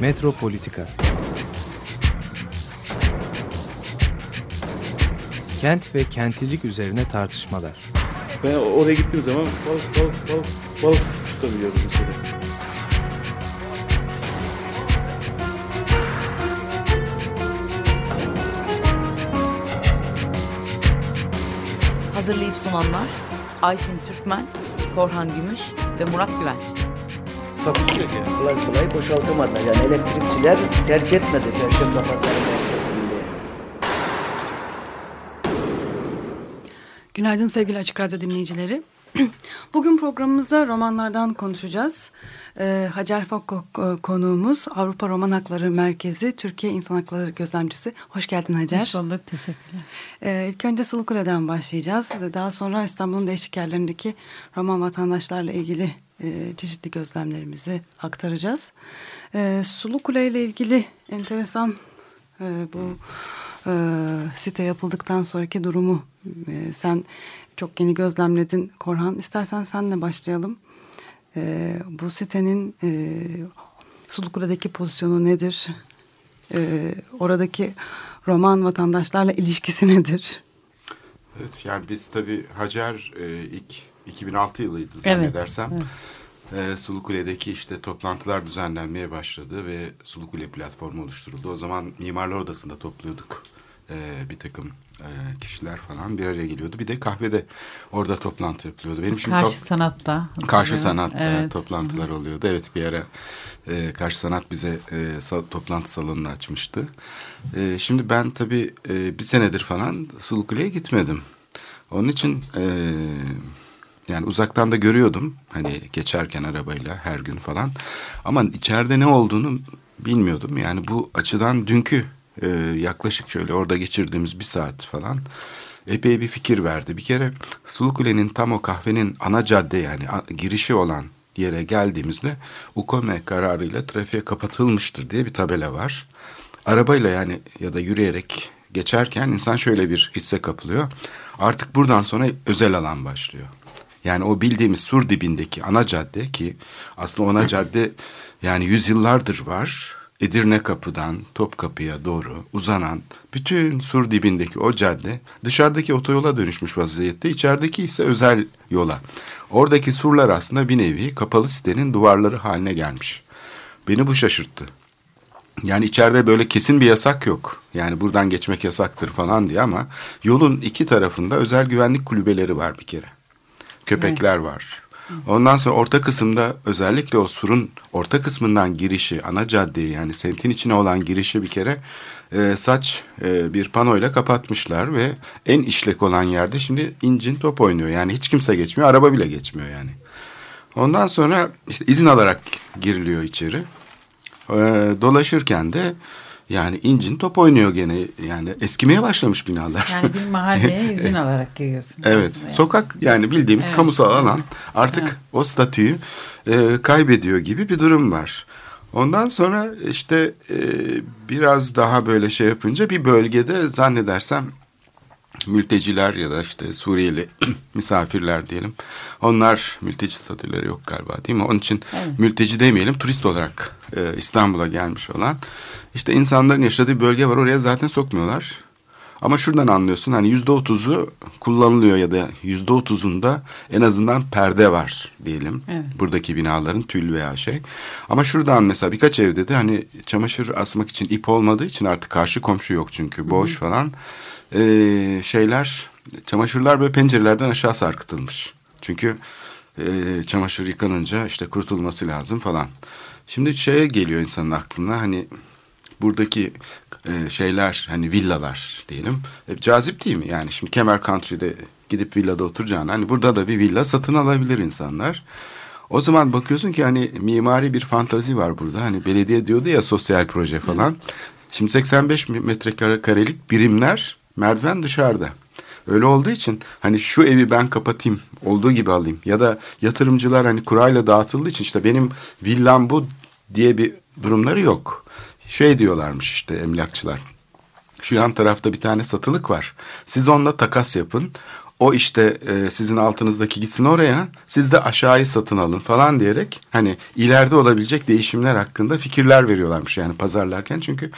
Metropolitika Kent ve kentlilik üzerine tartışmalar. Ben oraya gittiğim zaman balık balık balık balık tutabiliyorum mesela. Hazırlayıp sunanlar Aysin Türkmen, Korhan Gümüş ve Murat Güvenç. Takusuyor yani. kolay kolay boşaltamadılar. Yani elektrikçiler terk etmedi Perşembe Pazarı merkezinde. Günaydın sevgili Açık Radyo dinleyicileri. Bugün programımızda romanlardan konuşacağız. Ee, Hacer Fokko e, konuğumuz Avrupa Roman Hakları Merkezi Türkiye İnsan Hakları Gözlemcisi. Hoş geldin Hacer. Hoş bulduk, teşekkürler. Ee, ilk önce Sulukule'den başlayacağız. Daha sonra İstanbul'un değişik yerlerindeki Roman vatandaşlarla ilgili e, çeşitli gözlemlerimizi aktaracağız. Ee, Sulukule ile ilgili enteresan e, bu e, site yapıldıktan sonraki durumu e, sen çok yeni gözlemledin Korhan. İstersen senle başlayalım. E, bu sitenin e, Sulukule'deki pozisyonu nedir? E, oradaki roman vatandaşlarla ilişkisi nedir? Evet, yani biz tabii Hacer e, ilk 2006 yılıydı zannedersem. evet. E, Sulukule'deki işte toplantılar düzenlenmeye başladı ve Sulukule platformu oluşturuldu. O zaman Mimarlar Odası'nda topluyorduk e, bir takım e, kişiler falan bir araya geliyordu. Bir de kahvede orada toplantı yapılıyordu. Benim şimdi Karşı sanatta. Karşı sanatta Evet. toplantılar oluyordu. Evet bir ara e, karşı sanat bize e, sa- toplantı salonunu açmıştı. E, şimdi ben tabii e, bir senedir falan Sulukule'ye gitmedim. Onun için e, yani uzaktan da görüyordum hani geçerken arabayla her gün falan. Ama içeride ne olduğunu bilmiyordum. Yani bu açıdan dünkü e, yaklaşık şöyle orada geçirdiğimiz bir saat falan epey bir fikir verdi. Bir kere Sulukule'nin tam o kahvenin ana cadde yani girişi olan yere geldiğimizde UKOME kararıyla trafiğe kapatılmıştır diye bir tabela var. Arabayla yani ya da yürüyerek geçerken insan şöyle bir hisse kapılıyor. Artık buradan sonra özel alan başlıyor. Yani o bildiğimiz sur dibindeki ana cadde ki aslında ona cadde yani yüzyıllardır var. Edirne Kapı'dan Topkapı'ya doğru uzanan bütün sur dibindeki o cadde dışarıdaki otoyola dönüşmüş vaziyette. içerideki ise özel yola. Oradaki surlar aslında bir nevi kapalı sitenin duvarları haline gelmiş. Beni bu şaşırttı. Yani içeride böyle kesin bir yasak yok. Yani buradan geçmek yasaktır falan diye ama yolun iki tarafında özel güvenlik kulübeleri var bir kere. Köpekler var. Ondan sonra orta kısımda özellikle o surun orta kısmından girişi, ana caddeyi yani semtin içine olan girişi bir kere e, saç e, bir panoyla kapatmışlar ve en işlek olan yerde şimdi incin top oynuyor. Yani hiç kimse geçmiyor, araba bile geçmiyor yani. Ondan sonra işte izin alarak giriliyor içeri. Ee, dolaşırken de yani incin top oynuyor gene yani eskimeye başlamış binalar. Yani bir mahalleye izin alarak giriyorsun. Evet, aslında. sokak yani bildiğimiz Evet. kamusal alan artık Evet. o statüyü e, kaybediyor gibi bir durum var. Ondan sonra işte e, biraz daha böyle şey yapınca bir bölgede zannedersem mülteciler ya da işte Suriyeli misafirler diyelim. Onlar mülteci statüleri yok galiba değil mi? Onun için Evet. mülteci demeyelim turist olarak e, İstanbul'a gelmiş olan işte insanların yaşadığı bölge var oraya zaten sokmuyorlar. Ama şuradan anlıyorsun hani yüzde otuzu kullanılıyor ya da yüzde otuzunda en azından perde var diyelim. Evet. Buradaki binaların tül veya şey. Ama şuradan mesela birkaç evde de hani çamaşır asmak için ip olmadığı için artık karşı komşu yok çünkü boş falan. Ee, şeyler çamaşırlar böyle pencerelerden aşağı sarkıtılmış. Çünkü e, çamaşır yıkanınca işte kurutulması lazım falan. Şimdi şeye geliyor insanın aklına hani buradaki e, şeyler hani villalar diyelim hep cazip değil mi? Yani şimdi Kemer Country'de gidip villada oturacağına hani burada da bir villa satın alabilir insanlar. O zaman bakıyorsun ki hani mimari bir fantazi var burada. Hani belediye diyordu ya sosyal proje falan. Şimdi 85 metrekare karelik birimler merdiven dışarıda. Öyle olduğu için hani şu evi ben kapatayım olduğu gibi alayım ya da yatırımcılar hani kurayla dağıtıldığı için işte benim villam bu diye bir durumları yok. Şey diyorlarmış işte emlakçılar. Şu yan tarafta bir tane satılık var. Siz onunla takas yapın. O işte e, sizin altınızdaki gitsin oraya siz de aşağıyı satın alın falan diyerek hani ileride olabilecek değişimler hakkında fikirler veriyorlarmış yani pazarlarken çünkü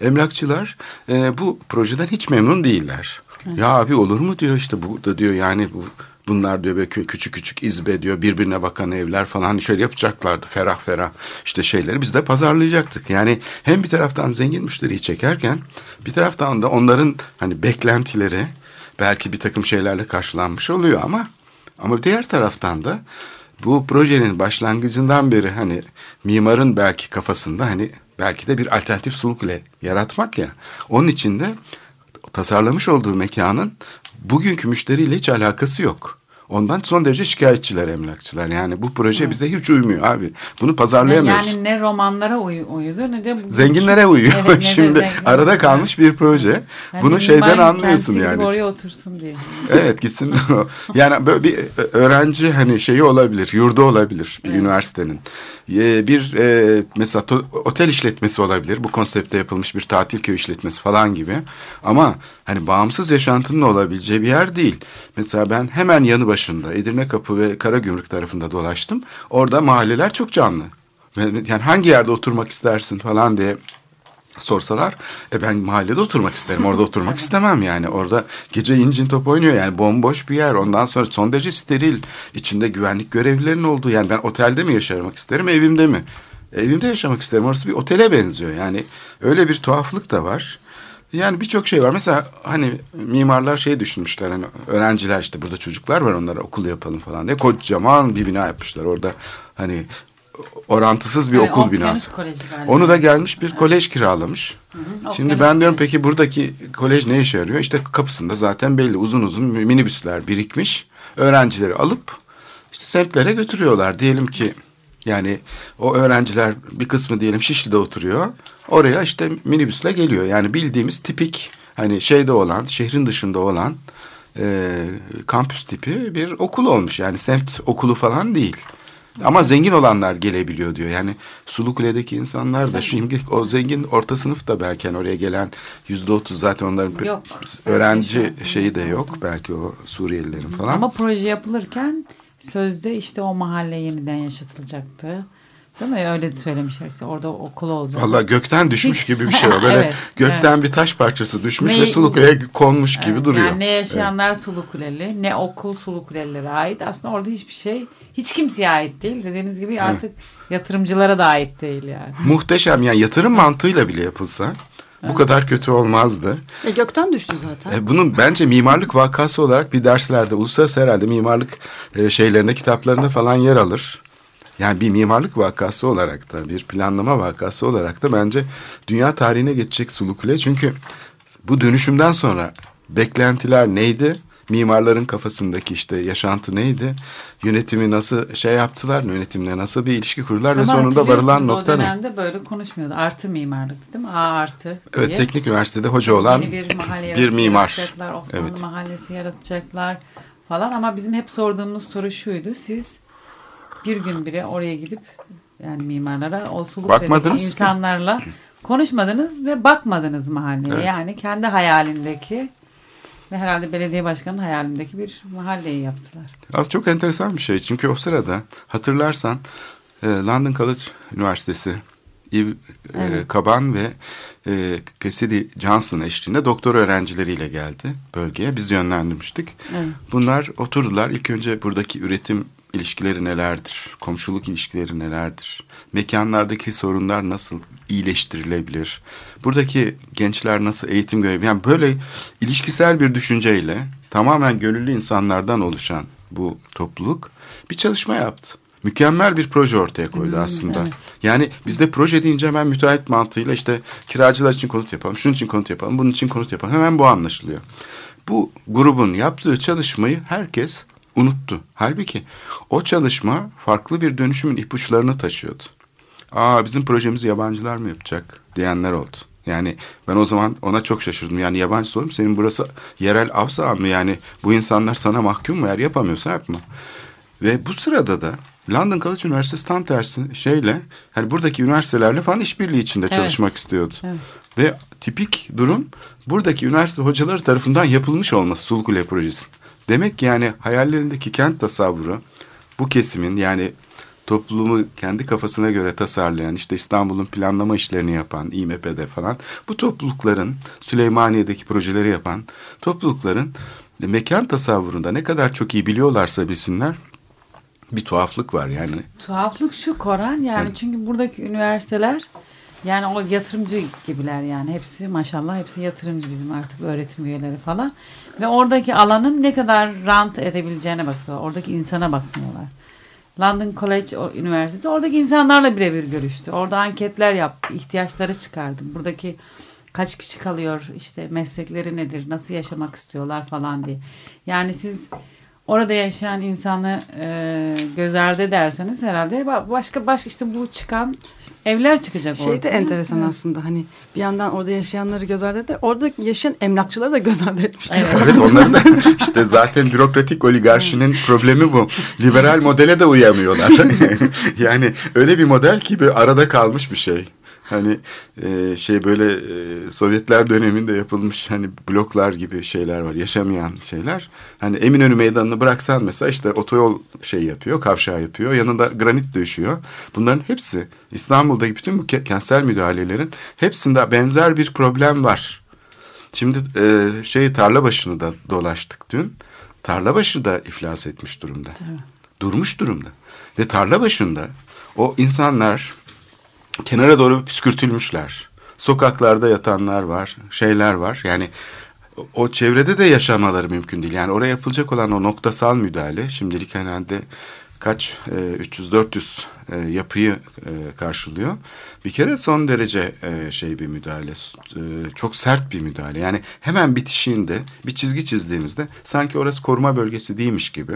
emlakçılar e, bu projeden hiç memnun değiller. Ya abi olur mu diyor işte bu da diyor yani bu Bunlar diyor böyle kü- küçük küçük izbe diyor birbirine bakan evler falan şöyle yapacaklardı ferah ferah işte şeyleri biz de pazarlayacaktık. Yani hem bir taraftan zengin müşteriyi çekerken bir taraftan da onların hani beklentileri belki bir takım şeylerle karşılanmış oluyor ama ama diğer taraftan da bu projenin başlangıcından beri hani mimarın belki kafasında hani belki de bir alternatif suluk ile yaratmak ya. Onun için de tasarlamış olduğu mekanın bugünkü müşteriyle hiç alakası yok. Ondan son derece şikayetçiler emlakçılar. Yani bu proje bize hiç uymuyor abi. Bunu pazarlayamıyoruz. Yani ne romanlara uy uyuyor ne de... Zenginlere uyuyor. Evet, Şimdi zenginlere. arada kalmış bir proje. Yani Bunu şeyden anlıyorsun yani. oraya otursun diye. Evet gitsin. yani böyle bir öğrenci hani şeyi olabilir, yurdu olabilir bir üniversitenin. Ee, Bir e, mesela otel işletmesi olabilir. Bu konsepte yapılmış bir tatil köy işletmesi falan gibi. Ama hani bağımsız yaşantının olabileceği bir yer değil. Mesela ben hemen yanı başında Edirne Kapı ve Karagümrük tarafında dolaştım. Orada mahalleler çok canlı. Yani hangi yerde oturmak istersin falan diye sorsalar e ben mahallede oturmak isterim orada oturmak istemem yani orada gece incin top oynuyor yani bomboş bir yer ondan sonra son derece steril içinde güvenlik görevlilerinin olduğu yani ben otelde mi yaşamak isterim evimde mi evimde yaşamak isterim orası bir otele benziyor yani öyle bir tuhaflık da var yani birçok şey var mesela hani mimarlar şey düşünmüşler hani öğrenciler işte burada çocuklar var onlara okul yapalım falan diye kocaman bir bina yapmışlar orada hani orantısız bir Evet, okul binası. Onu da gelmiş bir kolej kiralamış. Şimdi Okyanus ben diyorum peki buradaki kolej ne işe yarıyor? İşte kapısında zaten belli uzun uzun minibüsler birikmiş. Öğrencileri alıp işte semtlere götürüyorlar. Diyelim ki yani o öğrenciler bir kısmı diyelim Şişli'de oturuyor. Oraya işte minibüsle geliyor. Yani bildiğimiz tipik hani şeyde olan şehrin dışında olan e, kampüs tipi bir okul olmuş. Yani semt okulu falan değil. Ama zengin olanlar gelebiliyor diyor. Yani Sulukule'deki insanlar da şimdi o zengin orta sınıf da belki hani oraya gelen yüzde otuz zaten onların Yok. öğrenci şeyi de yok. Belki o Suriyelilerin falan. Ama proje yapılırken sözde işte o mahalle yeniden yaşatılacaktı. Değil mi? Öyle de söylemişler işte orada okul olacak. Vallahi gökten düşmüş gibi bir şey o. Böyle Evet, gökten bir taş parçası düşmüş Ne- ve Sulukule'ye konmuş gibi Evet, duruyor. Yani ne yaşayanlar Sulu Kuleli, ne okul Sulu Kulelilere ait. Aslında orada hiçbir şey hiç kimseye ait değil. Dediğiniz gibi artık yatırımcılara da ait değil yani. Muhteşem yani yatırım mantığıyla bile yapılsa bu kadar kötü olmazdı. E, gökten düştü zaten. E, bunun bence mimarlık vakası olarak bir derslerde uluslararası herhalde mimarlık e, şeylerinde kitaplarında falan yer alır. Yani bir mimarlık vakası olarak da bir planlama vakası olarak da bence dünya tarihine geçecek Sulukule. Çünkü bu dönüşümden sonra beklentiler neydi? Mimarların kafasındaki işte yaşantı neydi? Yönetimi nasıl şey yaptılar? Yönetimle nasıl bir ilişki kurdular ve Ama sonunda varılan nokta O ne? dönemde böyle konuşmuyordu. Artı mimarlık değil mi? A artı Evet diye. teknik üniversitede hoca olan Yeni bir mahalle bir mimar. yaratacaklar. Osmanlı Evet. mahallesi yaratacaklar falan. Ama bizim hep sorduğumuz soru şuydu. Siz bir gün bile oraya gidip yani mimarlara o ki. insanlarla konuşmadınız ve bakmadınız mahalleye. Evet. Yani kendi hayalindeki ve herhalde belediye başkanının hayalindeki bir mahalleyi yaptılar. Az çok enteresan bir şey. Çünkü o sırada hatırlarsan e, London College Üniversitesi Eve e, Kaban ve e, Cassidy Johnson eşliğinde doktor öğrencileriyle geldi bölgeye. Biz yönlendirmiştik. Evet. Bunlar oturdular. İlk önce buradaki üretim ilişkileri nelerdir? Komşuluk ilişkileri nelerdir? Mekanlardaki sorunlar nasıl iyileştirilebilir? Buradaki gençler nasıl eğitim görebilir? Yani böyle ilişkisel bir düşünceyle tamamen gönüllü insanlardan oluşan bu topluluk bir çalışma yaptı. Mükemmel bir proje ortaya koydu aslında. evet. Yani bizde proje deyince hemen müteahhit mantığıyla işte kiracılar için konut yapalım, şunun için konut yapalım, bunun için konut yapalım. Hemen bu anlaşılıyor. Bu grubun yaptığı çalışmayı herkes unuttu. Halbuki o çalışma farklı bir dönüşümün ipuçlarını taşıyordu. Aa bizim projemizi yabancılar mı yapacak diyenler oldu. Yani ben o zaman ona çok şaşırdım. Yani yabancı oğlum senin burası yerel av sahan mı? Yani bu insanlar sana mahkum mu? Eğer yapamıyorsa yapma. Ve bu sırada da London College Üniversitesi tam tersi şeyle hani buradaki üniversitelerle falan işbirliği içinde Evet. çalışmak istiyordu. Evet. Ve tipik durum buradaki üniversite hocaları tarafından yapılmış olması Sulukule projesi. Demek ki yani hayallerindeki kent tasavvuru bu kesimin yani toplumu kendi kafasına göre tasarlayan işte İstanbul'un planlama işlerini yapan İMP'de falan bu toplulukların Süleymaniye'deki projeleri yapan toplulukların mekan tasavvurunda ne kadar çok iyi biliyorlarsa bilsinler bir tuhaflık var yani. Tuhaflık şu Koran yani Evet. çünkü buradaki üniversiteler yani o yatırımcı gibiler yani hepsi maşallah hepsi yatırımcı bizim artık öğretim üyeleri falan ve oradaki alanın ne kadar rant edebileceğine bakıyorlar oradaki insana bakmıyorlar. London College Üniversitesi oradaki insanlarla birebir görüştü. Orada anketler yaptı, ihtiyaçları çıkardı. Buradaki kaç kişi kalıyor, işte meslekleri nedir, nasıl yaşamak istiyorlar falan diye. Yani siz orada yaşayan insanı e, göz ardı ederseniz herhalde ba- başka başka işte bu çıkan evler çıkacak Şey de ortaya. enteresan Evet. aslında hani bir yandan orada yaşayanları göz ardı eder. Orada yaşayan emlakçıları da göz ardı etmişler. Evet. Evet onların da işte zaten bürokratik oligarşinin problemi bu. Liberal modele de uyamıyorlar. yani öyle bir model ki bir arada kalmış bir şey. Hani e, şey böyle e, Sovyetler döneminde yapılmış hani bloklar gibi şeyler var. Yaşamayan şeyler. Hani Eminönü meydanını bıraksan mesela işte otoyol şey yapıyor, kavşağı yapıyor. Yanında granit döşüyor. Bunların hepsi İstanbul'daki bütün bu ke- kentsel müdahalelerin hepsinde benzer bir problem var. Şimdi e, şey tarla başını da dolaştık dün. Tarla başı da iflas etmiş durumda. Durmuş durumda. Ve tarla başında o insanlar kenara doğru püskürtülmüşler. Sokaklarda yatanlar var, şeyler var. Yani o- çevrede de yaşamaları mümkün değil. Yani oraya yapılacak olan o noktasal müdahale şimdilik herhalde kaç e, 300-400 e, yapıyı e, karşılıyor. Bir kere son derece e, şey bir müdahale, e, çok sert bir müdahale. Yani hemen bitişiğinde bir çizgi çizdiğimizde sanki orası koruma bölgesi değilmiş gibi.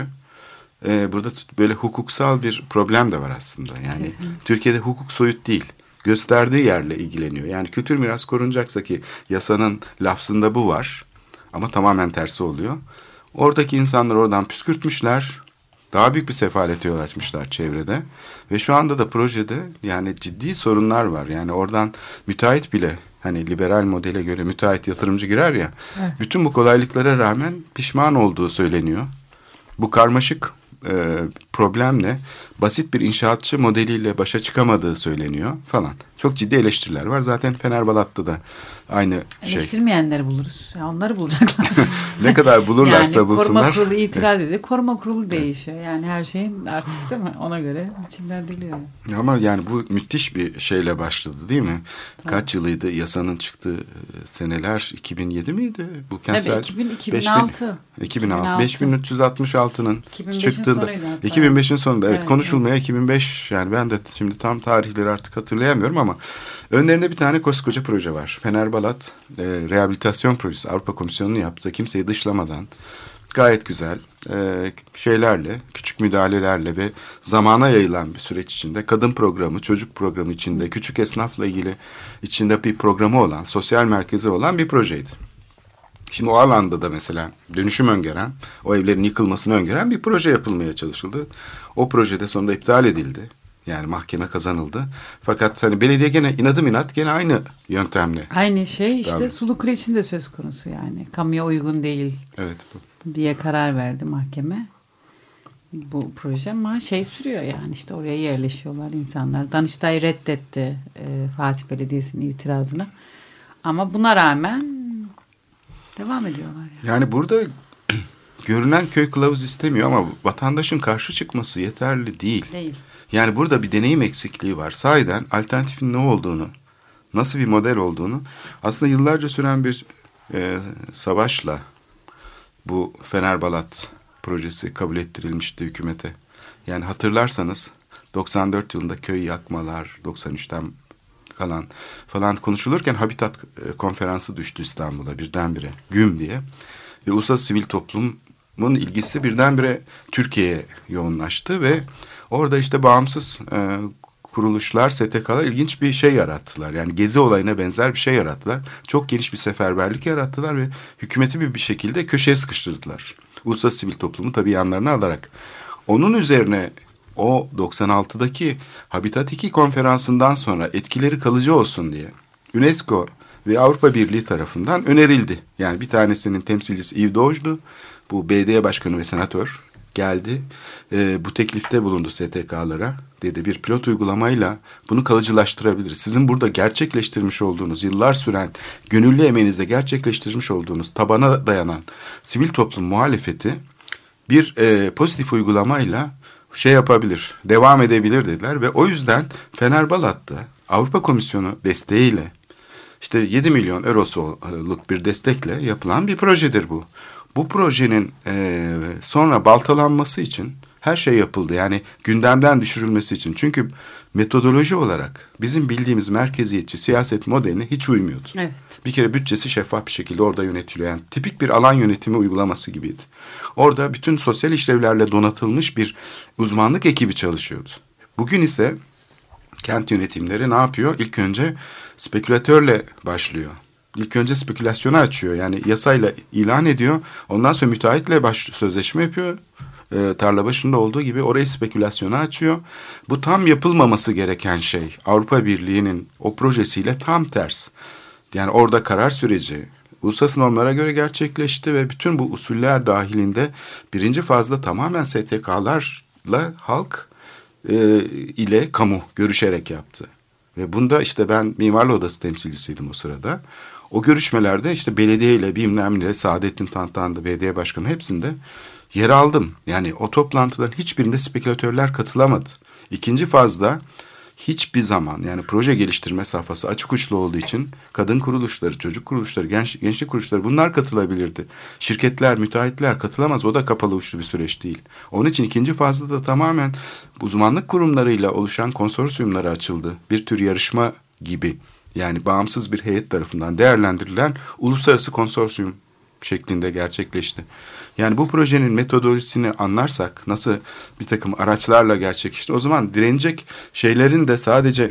E, burada böyle hukuksal bir problem de var aslında. Yani Türkiye'de hukuk soyut değil. Gösterdiği yerle ilgileniyor. Yani kültür miras korunacaksa ki yasanın lafzında bu var. Ama tamamen tersi oluyor. Oradaki insanlar oradan püskürtmüşler. Daha büyük bir sefalete yol açmışlar çevrede. Ve şu anda da projede yani ciddi sorunlar var. Yani oradan müteahhit bile hani liberal modele göre müteahhit yatırımcı girer ya. Bütün bu kolaylıklara rağmen pişman olduğu söyleniyor. Bu karmaşık e, problemle basit bir inşaatçı modeliyle başa çıkamadığı söyleniyor falan. Çok ciddi eleştiriler var. Zaten Fenerbalat'ta da aynı şey. Eleştirmeyenleri buluruz. Ya onları bulacaklar. Ne kadar bulurlarsa yani koruma bulsunlar. kurulu itiraz ediyor. Koruma kurulu değişiyor. Yani her şeyin artık değil mi? Ona göre biçimlendiriliyor. Ama yani bu müthiş bir şeyle başladı değil mi? Kaç yılıydı yasanın çıktığı e, seneler 2007 miydi? Bu kentsel Tabii 2000, 2006. 2006 5366'nın 2005'in çıktığında sonuydu hatta. 2005'in sonunda evet, Evet, konuşulmaya 2005 yani ben de şimdi tam tarihleri artık hatırlayamıyorum ama önlerinde bir tane koskoca proje var. Fenerbalat e, rehabilitasyon projesi Avrupa Komisyonu'nun yaptığı kimseyi dışlamadan gayet güzel e, şeylerle, küçük müdahalelerle ve zamana yayılan bir süreç içinde kadın programı, çocuk programı içinde, küçük esnafla ilgili içinde bir programı olan, sosyal merkezi olan bir projeydi. Şimdi o alanda da mesela dönüşüm öngören, o evlerin yıkılmasını öngören bir proje yapılmaya çalışıldı. O projede sonunda iptal edildi. Yani mahkeme kazanıldı. Fakat hani belediye gene inadım inat gene aynı yöntemle. Aynı şey işte Tabii. Sulukule için de söz konusu yani. Kamuya uygun değil Evet. bu. diye karar verdi mahkeme. Bu proje ama şey sürüyor yani işte oraya yerleşiyorlar insanlar. Danıştay reddetti e, Fatih Belediyesi'nin itirazını. Ama buna rağmen devam ediyorlar. Yani. Yani burada görünen köy kılavuz istemiyor ama vatandaşın karşı çıkması yeterli değil. Değil. Yani burada bir deneyim eksikliği var. Sahiden alternatifin ne olduğunu, nasıl bir model olduğunu aslında yıllarca süren bir e, savaşla bu Fenerbalat projesi kabul ettirilmişti hükümete. Yani hatırlarsanız 94 yılında köy yakmalar, 93'ten kalan falan konuşulurken Habitat e, konferansı düştü İstanbul'a birdenbire güm diye. Ve uluslararası sivil toplumun ilgisi birdenbire Türkiye'ye yoğunlaştı ve orada işte bağımsız e, kuruluşlar, STK'lar ilginç bir şey yarattılar. Yani gezi olayına benzer bir şey yarattılar. Çok geniş bir seferberlik yarattılar ve hükümeti bir, bir şekilde köşeye sıkıştırdılar. Uluslararası sivil toplumu tabii yanlarına alarak. Onun üzerine o 96'daki Habitat 2 konferansından sonra etkileri kalıcı olsun diye UNESCO ve Avrupa Birliği tarafından önerildi. Yani bir tanesinin temsilcisi Yves Doj'du. Bu BD başkanı ve senatör geldi. E, bu teklifte bulundu STK'lara. Dedi bir pilot uygulamayla bunu kalıcılaştırabiliriz. Sizin burada gerçekleştirmiş olduğunuz, yıllar süren gönüllü emeğinizle gerçekleştirmiş olduğunuz tabana dayanan sivil toplum muhalefeti bir e, pozitif uygulamayla şey yapabilir, devam edebilir dediler ve o yüzden Fenerbalat'ta Avrupa Komisyonu desteğiyle işte 7 milyon eurosuluk bir destekle yapılan bir projedir bu. Bu projenin e, sonra baltalanması için her şey yapıldı. Yani gündemden düşürülmesi için. Çünkü metodoloji olarak bizim bildiğimiz merkeziyetçi siyaset modeline hiç uymuyordu. Evet. Bir kere bütçesi şeffaf bir şekilde orada yönetiliyor. Yani tipik bir alan yönetimi uygulaması gibiydi. Orada bütün sosyal işlevlerle donatılmış bir uzmanlık ekibi çalışıyordu. Bugün ise kent yönetimleri ne yapıyor? İlk önce spekülatörle başlıyor. İlk önce spekülasyonu açıyor. Yani yasayla ilan ediyor. Ondan sonra müteahhitle baş, sözleşme yapıyor. E, tarla başında olduğu gibi orayı spekülasyona açıyor. Bu tam yapılmaması gereken şey. Avrupa Birliği'nin o projesiyle tam ters. Yani orada karar süreci uluslararası normlara göre gerçekleşti ve bütün bu usuller dahilinde birinci fazla tamamen STK'larla halk e, ile kamu görüşerek yaptı. Ve bunda işte ben Mimarlı Odası temsilcisiydim o sırada. O görüşmelerde işte belediye ile bilmem ne Saadettin Tantan'dı belediye başkanı hepsinde yer aldım. Yani o toplantıların hiçbirinde spekülatörler katılamadı. İkinci fazda hiçbir zaman yani proje geliştirme safhası açık uçlu olduğu için kadın kuruluşları, çocuk kuruluşları, genç, gençlik kuruluşları bunlar katılabilirdi. Şirketler, müteahhitler katılamaz. O da kapalı uçlu bir süreç değil. Onun için ikinci fazla da tamamen uzmanlık kurumlarıyla oluşan konsorsiyumlara açıldı. Bir tür yarışma gibi. Yani bağımsız bir heyet tarafından değerlendirilen uluslararası konsorsiyum şeklinde gerçekleşti. Yani bu projenin metodolojisini anlarsak nasıl bir takım araçlarla gerçekleşti o zaman direnecek şeylerin de sadece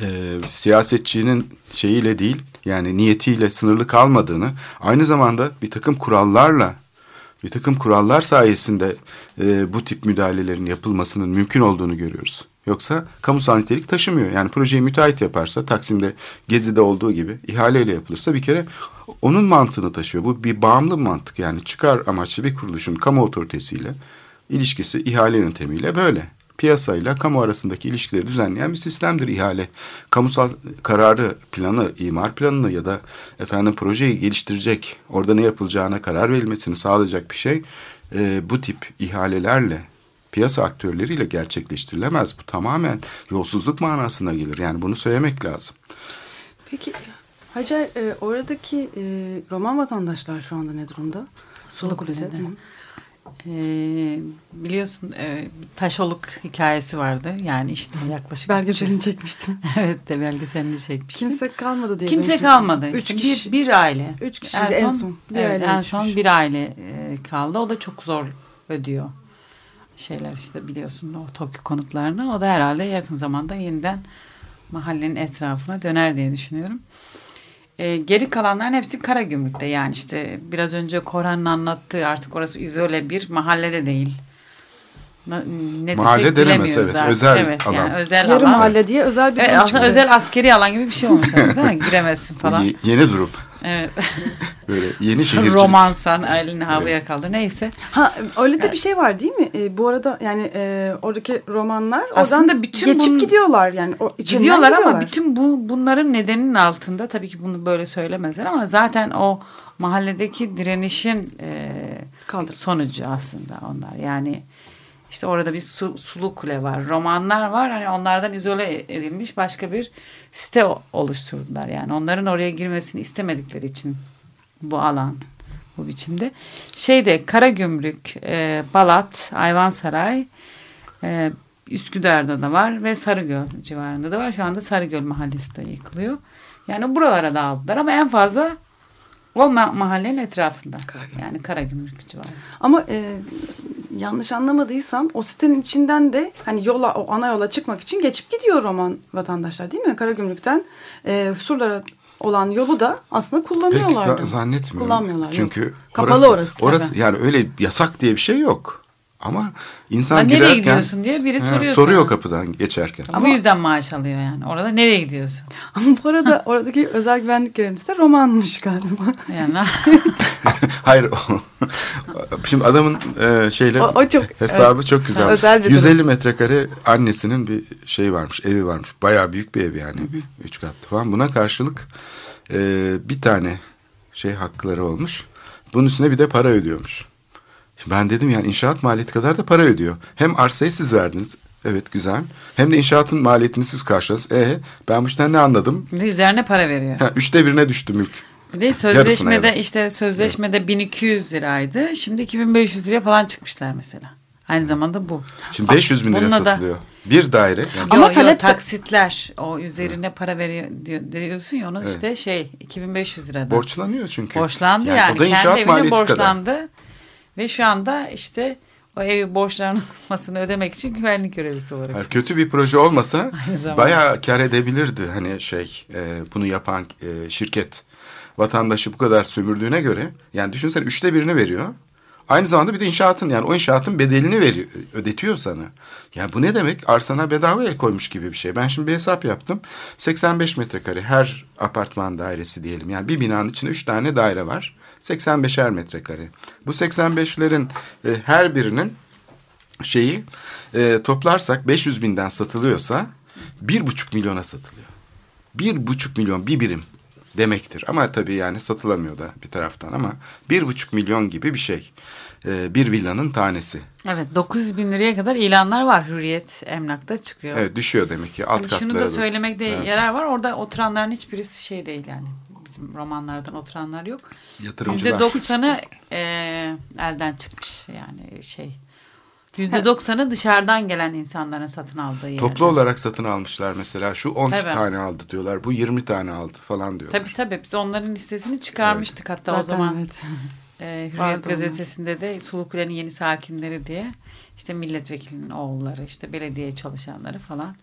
e, siyasetçinin şeyiyle değil yani niyetiyle sınırlı kalmadığını aynı zamanda bir takım kurallarla bir takım kurallar sayesinde e, bu tip müdahalelerin yapılmasının mümkün olduğunu görüyoruz. Yoksa kamusal nitelik taşımıyor. Yani projeyi müteahhit yaparsa Taksim'de Gezi'de olduğu gibi ihaleyle yapılırsa bir kere onun mantığını taşıyor. Bu bir bağımlı mantık yani çıkar amaçlı bir kuruluşun kamu otoritesiyle ilişkisi ihale yöntemiyle böyle. Piyasayla kamu arasındaki ilişkileri düzenleyen bir sistemdir ihale. Kamusal kararı, planı, imar planını ya da efendim projeyi geliştirecek, orada ne yapılacağına karar verilmesini sağlayacak bir şey e, bu tip ihalelerle piyasa aktörleriyle gerçekleştirilemez. Bu tamamen yolsuzluk manasına gelir. Yani bunu söylemek lazım. Peki Hacer e, oradaki e, Roman vatandaşlar şu anda ne durumda? Sulukule'de. Ee, biliyorsun e, Taşoluk hikayesi vardı. Yani işte yaklaşık... Belgeselini çekmiştim. evet de belgeselini çekmiştim. Kimse kalmadı diye. Kimse kalmadı. Üç işte kişi. Bir, bir aile. Üç kişi en, en son. Bir evet, en son bir aile e, kaldı. O da çok zor ödüyor. Şeyler işte biliyorsun o Tokyo konutlarını. O da herhalde yakın zamanda yeniden mahallenin etrafına döner diye düşünüyorum. E, geri kalanların hepsi Karagümrük'te yani işte biraz önce Korhan'ın anlattığı artık orası izole bir mahallede değil. Ne mahalle denemez evet artık. özel evet, alan. Yani özel Yarı alan. mahalle diye özel bir evet, aslında özel askeri alan gibi bir şey olmuş değil mi? Giremezsin falan. Y yeni durum. Evet. Böyle yeni şehircilik. Romansan elini havaya evet. kaldır neyse. Ha öyle de bir şey var değil mi? E, bu arada yani e, oradaki romanlar Aslında oradan bütün geçip bunun, gidiyorlar yani. O, gidiyorlar, gidiyorlar ama bütün bu bunların nedeninin altında tabii ki bunu böyle söylemezler ama zaten o mahalledeki direnişin e, sonucu aslında onlar. Yani işte orada bir su, sulu kule var. Romanlar var. Hani onlardan izole edilmiş başka bir site oluşturdular. Yani onların oraya girmesini istemedikleri için bu alan bu biçimde. Şeyde Karagümrük, e, Balat, Ayvansaray, e, Üsküdar'da da var ve Sarıgöl civarında da var. Şu anda Sarıgöl mahallesi de yıkılıyor. Yani buralara dağıldılar ama en fazla o ma mahallenin etrafında. Karagümrük. Yani Karagümrük civarı. Ama e, yanlış anlamadıysam o sitenin içinden de hani yola o ana yola çıkmak için geçip gidiyor Roman vatandaşlar değil mi? Karagümrük'ten e, Surlara olan yolu da aslında kullanıyorlar. Pek zannetmiyorum. Kullanmıyorlar. Çünkü yok. kapalı orası. Orası, orası yani öyle yasak diye bir şey yok. Ama insan Ha, nereye girerken gidiyorsun diye biri soruyor soruyor sana. kapıdan geçerken. Bu yüzden maaş alıyor yani. Orada nereye gidiyorsun? Ama bu arada oradaki özel güvenlik görevlisi de romanmış galiba. Yani Hayır. Şimdi adamın e, şeyle O- o çok- hesabı çok güzel. Özel bir durum. 150 metrekare annesinin bir şey varmış, evi varmış. Bayağı büyük bir ev yani. Üç katlı falan. Buna karşılık e, bir tane şey hakları olmuş. Bunun üstüne bir de para ödüyormuş. Ben dedim yani inşaat maliyeti kadar da para ödüyor. Hem arsayı siz verdiniz. Evet güzel. Hem de inşaatın maliyetini siz karşıladınız. E ben bu işten ne anladım? ve üzerine para veriyor. Ha, üçte birine düştü mülk. Bir de sözleşmede da. işte sözleşmede 1200 liraydı. Şimdi 2500 liraya falan çıkmışlar mesela. Aynı zamanda bu. Şimdi 500 bin lira Bununla da- satılıyor. Bir daire. Yani Ama Ama talep de- taksitler o üzerine para veriyor diyor, diyorsun ya onu Evet. işte şey 2500 liradan. borçlanıyor çünkü. Borçlandı yani, o da inşaat kendi evine maliyeti kadar. Ve şu anda işte o evi borçlanmasını ödemek için güvenlik görevlisi olarak. Yani kötü bir proje olmasa bayağı kar edebilirdi. Hani şey e, bunu yapan e, şirket vatandaşı bu kadar sömürdüğüne göre yani düşünsene üçte birini veriyor. Aynı zamanda bir de inşaatın yani o inşaatın bedelini veriyor, ödetiyor sana. Yani bu ne demek? Arsana bedava el koymuş gibi bir şey. Ben şimdi bir hesap yaptım. 85 metrekare her apartman dairesi diyelim. Yani bir binanın içinde üç tane daire var. 85'er metrekare. Bu 85'lerin e, her birinin şeyi e, toplarsak 500 binden satılıyorsa bir buçuk milyona satılıyor. Bir buçuk milyon bir birim demektir. Ama tabii yani satılamıyor da bir taraftan ama bir buçuk milyon gibi bir şey. E, bir villanın tanesi. Evet 900 bin liraya kadar ilanlar var Hürriyet Emlak'ta çıkıyor. Evet düşüyor demek ki alt Hani katlara. şunu da söylemekte Evet. yarar var. Orada oturanların hiçbirisi şey değil yani. Bizim romanlardan oturanlar yok. Yatırımcılar. %90'ı e, elden çıkmış yani şey. %90'ı dışarıdan gelen insanların satın aldığı yer. Toplu olarak satın almışlar mesela. Şu 10 Tabii. tane aldı diyorlar. Bu 20 tane aldı falan diyorlar. Tabii tabii biz onların listesini çıkarmıştık hatta o Zaten zaman. evet. E, Hürriyet Vardı gazetesinde de Sulukule'nin yeni sakinleri diye işte milletvekilinin oğulları işte belediye çalışanları falan.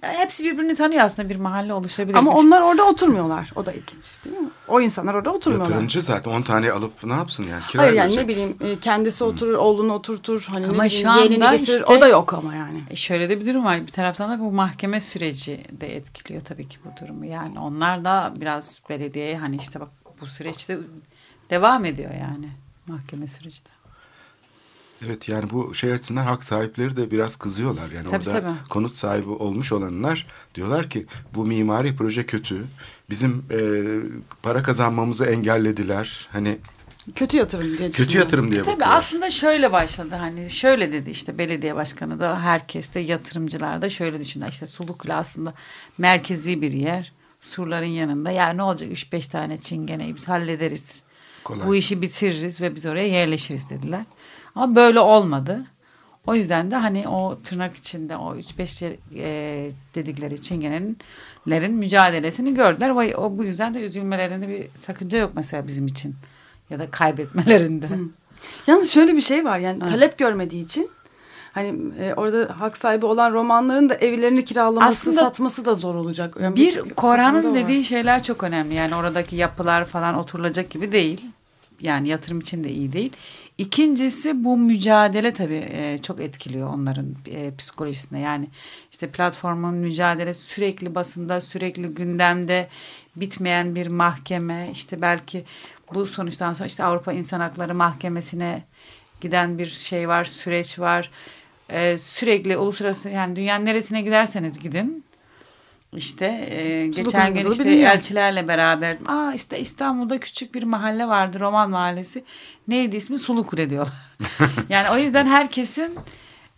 Hepsi birbirini tanıyor aslında bir mahalle oluşabilir. Ama onlar orada oturmuyorlar. O da ilginç değil mi? O insanlar orada oturmuyorlar. Yatırımcı zaten 10 tane alıp ne yapsın yani? Kira Hayır yani verecek. ne bileyim e, kendisi oturur, oğlunu oturtur. Hani Ama ne şu anda getirir. işte- O da yok ama yani. E şöyle de bir durum var. Bir taraftan da bu mahkeme süreci de etkiliyor tabii ki bu durumu. Yani onlar da biraz belediyeye hani işte bak bu süreçte devam ediyor yani mahkeme süreci de. Evet yani bu şey açısından hak sahipleri de biraz kızıyorlar. Yani Tabii, orada tabii. konut sahibi olmuş olanlar diyorlar ki bu mimari proje kötü. Bizim e, para kazanmamızı engellediler. Hani Kötü yatırım diye kötü yatırım diye Tabii bakıyorlar. aslında şöyle başladı hani şöyle dedi işte belediye başkanı da herkes de yatırımcılar da şöyle düşündü. İşte Sulukule aslında merkezi bir yer. Surların yanında yani ne olacak 3-5 tane çingeneyi biz hallederiz. Kolay. Bu işi bitiririz ve biz oraya yerleşiriz dediler. Ama böyle olmadı. O yüzden de hani o tırnak içinde o 3-5 e, dedikleri çingenelerin mücadelesini gördüler. Ve o bu yüzden de üzülmelerinde bir sakınca yok mesela bizim için. Ya da kaybetmelerinde. Yalnız şöyle bir şey var yani talep görmediği için hani e, orada hak sahibi olan romanların da evlerini kiralaması, Aslında satması da zor olacak. Yani Bir var. dediği şeyler çok önemli. Yani oradaki yapılar falan oturulacak gibi değil. Yani yatırım için de iyi değil. İkincisi bu mücadele tabii e, çok etkiliyor onların e, psikolojisine. Yani işte platformun mücadelesi sürekli basında, sürekli gündemde bitmeyen bir mahkeme. İşte belki bu sonuçtan sonra işte Avrupa İnsan Hakları Mahkemesi'ne giden bir şey var, süreç var. E, sürekli uluslararası yani dünyanın neresine giderseniz gidin işte e, geçen gün işte elçilerle beraber aa işte İstanbul'da küçük bir mahalle vardı Roman Mahallesi. Neydi ismi? Sulukule diyorlar. yani o yüzden herkesin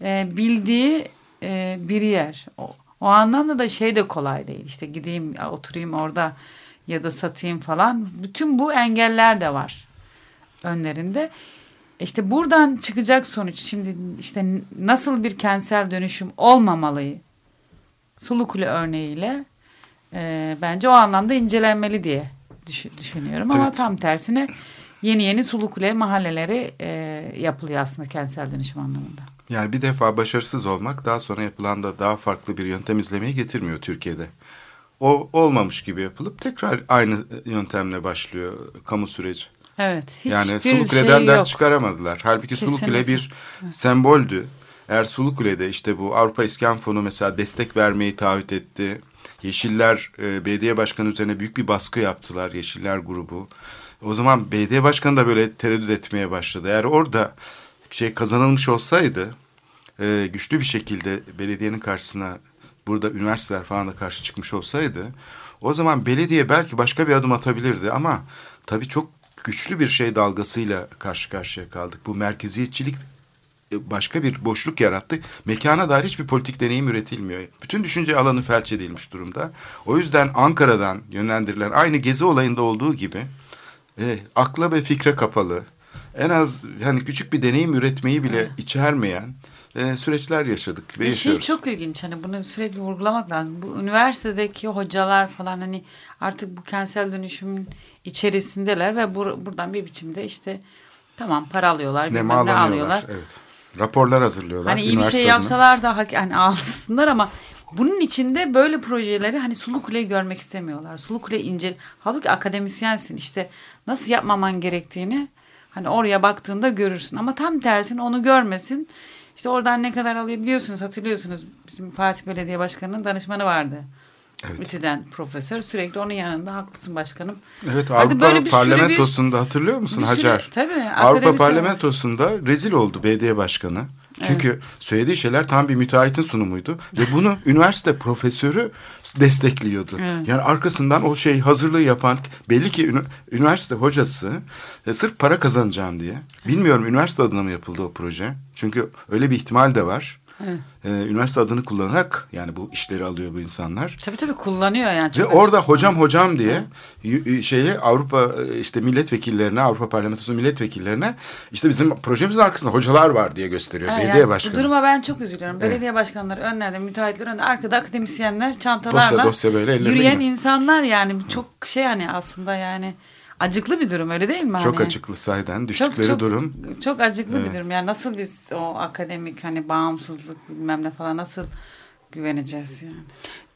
e, bildiği e, bir yer. O, o anlamda da şey de kolay değil. İşte gideyim oturayım orada ya da satayım falan. Bütün bu engeller de var önlerinde. İşte buradan çıkacak sonuç şimdi işte nasıl bir kentsel dönüşüm olmamalıyı Sulukule örneğiyle e, bence o anlamda incelenmeli diye düşün- düşünüyorum. Ama Evet. tam tersine yeni yeni Sulukule mahalleleri e, yapılıyor aslında kentsel dönüşüm anlamında. Yani bir defa başarısız olmak daha sonra yapılan da daha farklı bir yöntem izlemeyi getirmiyor Türkiye'de. O olmamış gibi yapılıp tekrar aynı yöntemle başlıyor kamu süreci. Evet. yani hiçbir Sulu Kule'den şey ders yok. çıkaramadılar. Halbuki Sulu Kule Kesinlikle. bir semboldü. Eğer Sulu Kule'de işte bu Avrupa İskan Fonu mesela destek vermeyi taahhüt etti. Yeşiller e, belediye başkanı üzerine büyük bir baskı yaptılar Yeşiller grubu. O zaman belediye başkanı da böyle tereddüt etmeye başladı. Eğer orada şey kazanılmış olsaydı e, güçlü bir şekilde belediyenin karşısına burada üniversiteler falan da karşı çıkmış olsaydı o zaman belediye belki başka bir adım atabilirdi ama tabii çok güçlü bir şey dalgasıyla karşı karşıya kaldık. Bu merkeziyetçilik başka bir boşluk yarattı. Mekana dair hiçbir politik deneyim üretilmiyor. Bütün düşünce alanı felç edilmiş durumda. O yüzden Ankara'dan yönlendirilen aynı gezi olayında olduğu gibi e, akla ve fikre kapalı, en az yani küçük bir deneyim üretmeyi bile içermeyen e, süreçler yaşadık ve Bir şey yaşıyoruz. çok ilginç hani bunu sürekli vurgulamak lazım. Bu üniversitedeki hocalar falan hani artık bu kentsel dönüşümün içerisindeler ve bur- buradan bir biçimde işte tamam para alıyorlar ne alıyorlar. Evet. Raporlar hazırlıyorlar. Hani iyi bir şey yapsalar da hani alsınlar ama bunun içinde böyle projeleri hani Sulu Kule'yi görmek istemiyorlar. Sulu Kule ince. Halbuki akademisyensin işte nasıl yapmaman gerektiğini hani oraya baktığında görürsün. Ama tam tersine onu görmesin. İşte oradan ne kadar alıyor biliyorsunuz hatırlıyorsunuz bizim Fatih Belediye Başkanı'nın danışmanı vardı. Evet. Ütüden profesör sürekli onun yanında haklısın başkanım. Evet Hadi Avrupa böyle bir sürü parlamentosunda hatırlıyor musun bir sürü- Hacer? tabii, Avrupa parlamentosunda rezil oldu belediye başkanı. Çünkü söylediği şeyler tam bir müteahhitin sunumuydu ve bunu üniversite profesörü destekliyordu. Evet. Yani arkasından o şey hazırlığı yapan belli ki üniversite hocası e, sırf para kazanacağım diye. Bilmiyorum üniversite adına mı yapıldı o proje? Çünkü öyle bir ihtimal de var. Evet. E, üniversite adını kullanarak yani bu işleri alıyor bu insanlar. Tabii tabii kullanıyor yani. Ve orada açık. hocam hocam diye y- şeye Avrupa işte milletvekillerine Avrupa Parlamentosu milletvekillerine işte bizim projemizin arkasında hocalar var diye gösteriyor Ha, belediye yani başkanı. Bu duruma ben çok üzülüyorum. Evet. Belediye başkanları önlerde, müteahhitler önde, arkada akademisyenler çantalarla Dosya dosya böyle yürüyen gibi. insanlar yani çok şey hani aslında yani acıklı bir durum öyle değil mi? Çok hani? açıklı sayeden Çok, düştükleri çok, durum. Çok acıklı Evet. bir durum. Yani nasıl biz o akademik hani bağımsızlık bilmem ne falan nasıl güveneceğiz yani?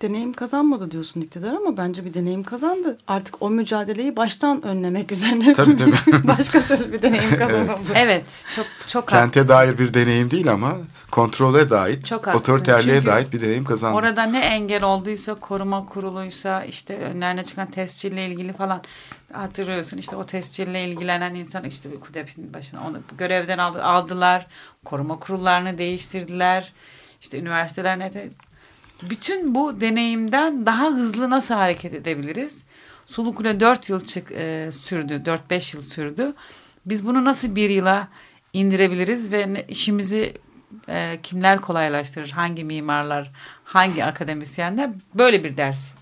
Deneyim kazanmadı diyorsun iktidar ama bence bir deneyim kazandı. Artık o mücadeleyi baştan önlemek üzerine Tabii, tabii. başka türlü bir deneyim kazanıldı. Evet çok çok Kente haklısın. dair bir deneyim değil ama kontrole dair, Çok haklısın. otoriterliğe Çünkü dair bir deneyim kazandı. Orada ne engel olduysa koruma kuruluysa işte önlerine çıkan tescille ilgili falan hatırlıyorsun işte o tescille ilgilenen insan işte KUDEP'in başına onu görevden aldı, aldılar. Koruma kurullarını değiştirdiler. İşte üniversiteler ne de bütün bu deneyimden daha hızlı nasıl hareket edebiliriz? Sulukule 4 yıl çık, e, sürdü. 4-5 yıl sürdü. Biz bunu nasıl bir yıla indirebiliriz ve işimizi e, kimler kolaylaştırır? Hangi mimarlar, hangi akademisyenler? Böyle bir ders.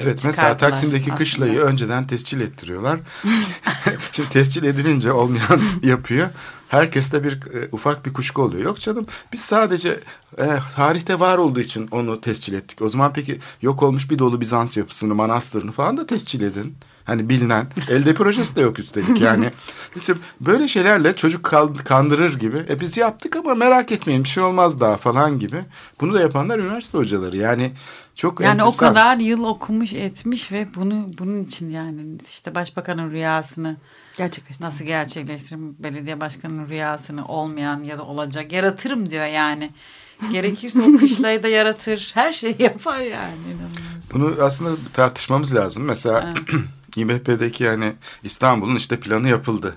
Evet mesela Taksim'deki aslında. kışlayı önceden tescil ettiriyorlar. Şimdi tescil edilince olmayan yapıyor. Herkeste bir e, ufak bir kuşku oluyor. Yok canım biz sadece e, tarihte var olduğu için onu tescil ettik. O zaman peki yok olmuş bir dolu Bizans yapısını, manastırını falan da tescil edin. Hani bilinen. Elde projesi de yok üstelik yani. İşte böyle şeylerle çocuk kandırır gibi. E biz yaptık ama merak etmeyin bir şey olmaz daha falan gibi. Bunu da yapanlar üniversite hocaları. Yani çok Yani o enteresan. kadar yıl okumuş etmiş ve bunu bunun için yani işte başbakanın rüyasını nasıl gerçekleştiririm belediye başkanının rüyasını olmayan ya da olacak yaratırım diyor yani. Gerekirse o kışlayı da yaratır. Her şeyi yapar yani. inanılmaz. Bunu aslında tartışmamız lazım. Mesela İMHP'deki yani İstanbul'un işte planı yapıldı.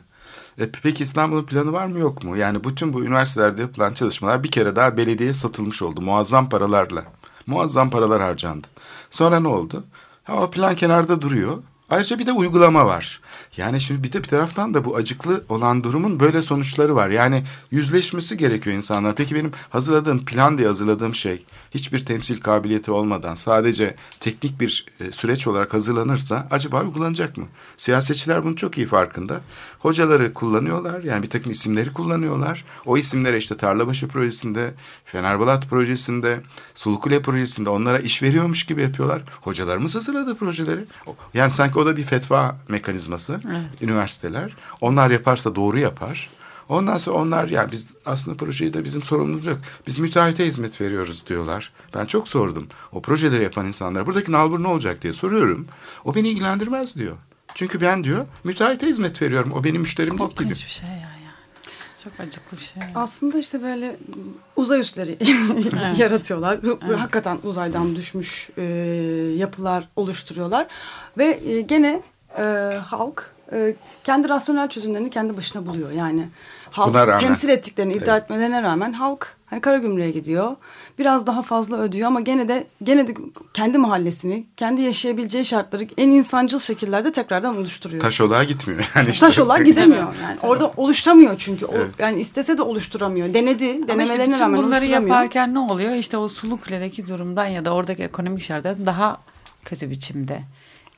E, peki İstanbul'un planı var mı yok mu? Yani bütün bu üniversitelerde yapılan çalışmalar bir kere daha belediyeye satılmış oldu. Muazzam paralarla. Muazzam paralar harcandı. Sonra ne oldu? Ha, o plan kenarda duruyor. Ayrıca bir de uygulama var. Yani şimdi bir de bir taraftan da bu acıklı olan durumun böyle sonuçları var. Yani yüzleşmesi gerekiyor insanlar. Peki benim hazırladığım plan diye hazırladığım şey hiçbir temsil kabiliyeti olmadan sadece teknik bir e, süreç olarak hazırlanırsa acaba uygulanacak mı? Siyasetçiler bunun çok iyi farkında. Hocaları kullanıyorlar yani bir takım isimleri kullanıyorlar. O isimlere işte Tarlabaşı projesinde, Fenerbalat projesinde, Sulukule projesinde onlara iş veriyormuş gibi yapıyorlar. Hocalarımız hazırladı projeleri. Yani sanki o da bir fetva mekanizması. Üniversiteler. Onlar yaparsa doğru yapar. Ondan sonra onlar yani biz aslında projeyi de bizim sorumluluğumuz yok. Biz müteahhite hizmet veriyoruz diyorlar. Ben çok sordum. O projeleri yapan insanlara buradaki nalbur ne olacak diye soruyorum. O beni ilgilendirmez diyor. Çünkü ben diyor müteahhite hizmet veriyorum. O benim müşterim değil gibi. Korkunç bir şey ya yani. Çok acıklı bir şey. yani. Aslında işte böyle uzay üsleri Evet. yaratıyorlar. Hakikaten uzaydan düşmüş e, yapılar oluşturuyorlar. Ve e, gene e, halk e, kendi rasyonel çözümlerini kendi başına buluyor. Yani halk temsil ettiklerini iddia etmelerine rağmen halk hani Karagümrük'e gidiyor. Biraz daha fazla ödüyor ama gene de gene de kendi mahallesini, kendi yaşayabileceği şartları en insancıl şekillerde tekrardan oluşturuyor. Taş olağa gitmiyor. Yani işte. Taş olarak gidemiyor. Yani orada oluşturamıyor çünkü. O, Yani istese de oluşturamıyor. Denedi. Ama işte Denemelerine rağmen bunları yaparken ne oluyor? İşte o sulu kuledeki durumdan ya da oradaki ekonomik şartlardan daha kötü biçimde.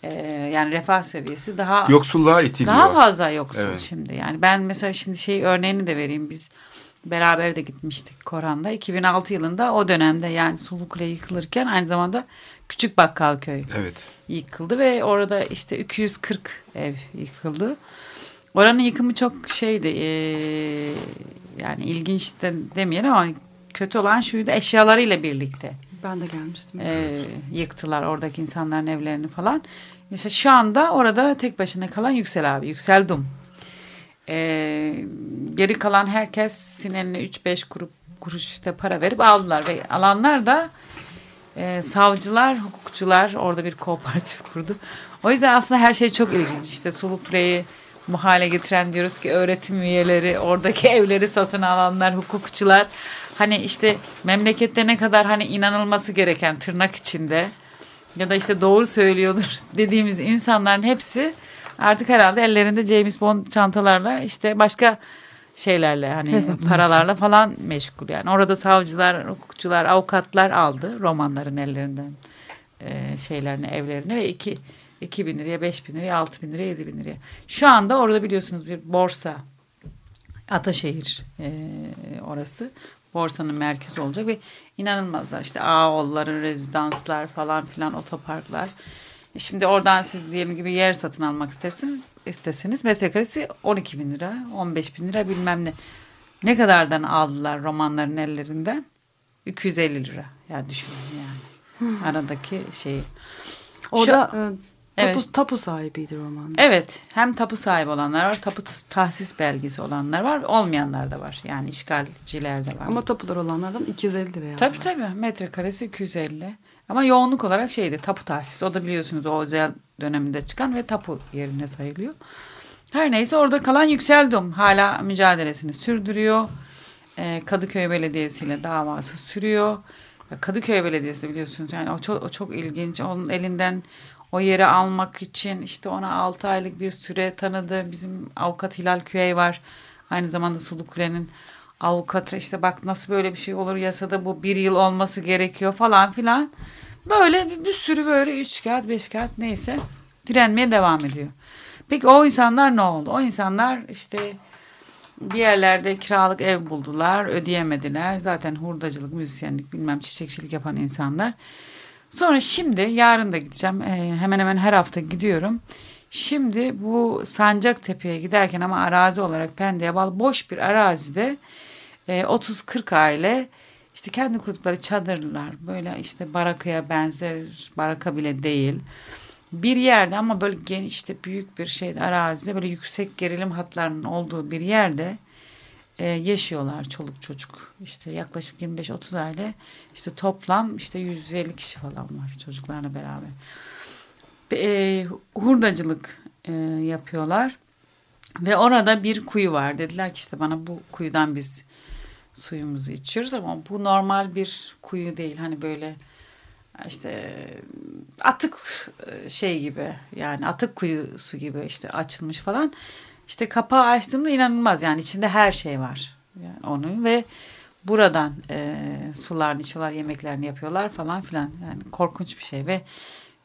Ee, yani refah seviyesi daha Yoksulluğa itiliyor. daha fazla yoksul Evet. şimdi. Yani ben mesela şimdi şey örneğini de vereyim. Biz beraber de gitmiştik Koran'da. 2006 yılında o dönemde yani Sulu Kule yıkılırken aynı zamanda Küçük Bakkalköy Evet. yıkıldı ve orada işte 240 ev yıkıldı. Oranın yıkımı çok şeydi eee, yani ilginç de demeyelim ama kötü olan şuydu eşyalarıyla birlikte Ben de gelmiştim. eee, yıktılar oradaki insanların evlerini falan. Mesela şu anda orada tek başına kalan Yüksel abi, Yüksel Dum. Eee, geri kalan herkes sineline 3-5 kurup kuruş işte para verip aldılar ve alanlar da e, savcılar, hukukçular orada bir kooperatif kurdu. O yüzden aslında her şey çok ilginç. İşte Sulukle'yi bu hale getiren diyoruz ki öğretim üyeleri, oradaki evleri satın alanlar, hukukçular. Hani işte memlekette ne kadar hani inanılması gereken tırnak içinde ya da işte doğru söylüyordur dediğimiz insanların hepsi artık herhalde ellerinde James Bond çantalarla işte başka şeylerle hani Hesaplar. paralarla falan meşgul yani. Orada savcılar, hukukçular, avukatlar aldı romanların ellerinden e, şeylerini, evlerini ve iki, iki bin liraya, beş bin liraya, altı bin liraya, yedi bin liraya. Şu anda orada biliyorsunuz bir borsa Ataşehir e, orası. Borsanın merkezi olacak ve inanılmazlar. İşte Ağolları, rezidanslar falan filan otoparklar. E Şimdi oradan siz diyelim gibi yer satın almak istersin, isteseniz metrekaresi 12 bin lira, 15 bin lira bilmem ne. Ne kadardan aldılar romanların ellerinden? 250 lira. Ya düşünün yani. Aradaki şeyi. Orada e, tapu, Evet. tapu sahibiydi roman. Evet. Hem tapu sahibi olanlar var, tapu tahsis belgesi olanlar var, olmayanlar da var. Yani işgalciler de var. Ama tapular olanlardan 250 liraya. Tabii aldılar. tabii. Metrekaresi 250. Ama yoğunluk olarak şeydi tapu tahsis. O da biliyorsunuz o özel döneminde çıkan ve tapu yerine sayılıyor. Her neyse orada kalan Yükseldum hala mücadelesini sürdürüyor. Ee, Kadıköy Belediyesi ile davası sürüyor. Kadıköy Belediyesi biliyorsunuz yani o çok, o çok ilginç. Onun elinden o yeri almak için işte ona 6 aylık bir süre tanıdı. Bizim avukat Hilal Küey var. Aynı zamanda Sulu Kule'nin avukatı işte bak nasıl böyle bir şey olur yasada bu bir yıl olması gerekiyor falan filan. Böyle bir, bir sürü böyle üç kağıt beş kağıt neyse direnmeye devam ediyor. Peki o insanlar ne oldu? O insanlar işte bir yerlerde kiralık ev buldular, ödeyemediler. Zaten hurdacılık, müzisyenlik, bilmem çiçekçilik yapan insanlar. Sonra şimdi yarın da gideceğim. Ee, hemen hemen her hafta gidiyorum. Şimdi bu Sancaktepe'ye giderken ama arazi olarak Pendik'e bağlı boş bir arazide e, 30-40 aile işte kendi kurdukları çadırlar böyle işte barakaya benzer baraka bile değil. Bir yerde ama böyle geniş işte büyük bir şeyde arazide böyle yüksek gerilim hatlarının olduğu bir yerde e, yaşıyorlar çoluk çocuk. İşte yaklaşık 25-30 aile işte toplam işte 150 kişi falan var çocuklarla beraber. E, hurdacılık e, yapıyorlar. Ve orada bir kuyu var. Dediler ki işte bana bu kuyudan biz suyumuzu içiyoruz ama bu normal bir kuyu değil. Hani böyle işte atık e, şey gibi yani atık kuyusu gibi işte açılmış falan. İşte kapağı açtığımda inanılmaz yani içinde her şey var. Yani onun ve buradan e, sularını içiyorlar, yemeklerini yapıyorlar falan filan. Yani korkunç bir şey ve